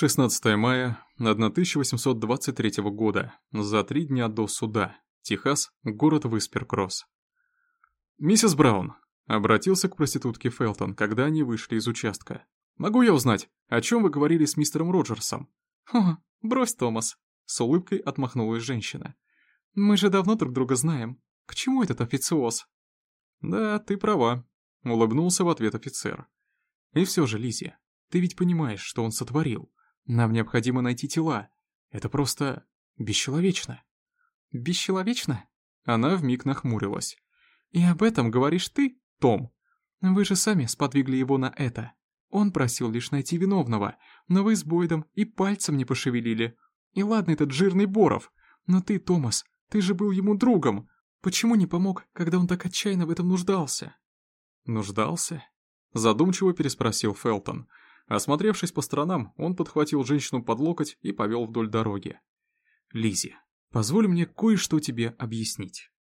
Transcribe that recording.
16 мая 1823 года, за три дня до суда. Техас, город Висперкросс. «Миссис Браун», — обратился к проститутке Фелтон, когда они вышли из участка. «Могу я узнать, о чем вы говорили с мистером Роджерсом?» «О, брось, Томас», — с улыбкой отмахнулась женщина. «Мы же давно друг друга знаем. К чему этот официоз?» «Да, ты права», — улыбнулся в ответ офицер. «И все же, Лизия, ты ведь понимаешь, что он сотворил. Нам необходимо найти тела. Это просто бесчеловечно». «Бесчеловечно?» Она вмиг нахмурилась. «И об этом говоришь ты, Том? Вы же сами сподвигли его на это. Он просил лишь найти виновного, но вы с Бойдом и пальцем не пошевелили. И ладно этот жирный Боров, но ты, Томас, ты же был ему другом. Почему не помог, когда он так отчаянно в этом нуждался?» «Нуждался?» Задумчиво переспросил Фелтон. Осмотревшись по сторонам, он подхватил женщину под локоть и повел вдоль дороги. Лизи, позволь мне кое-что тебе объяснить.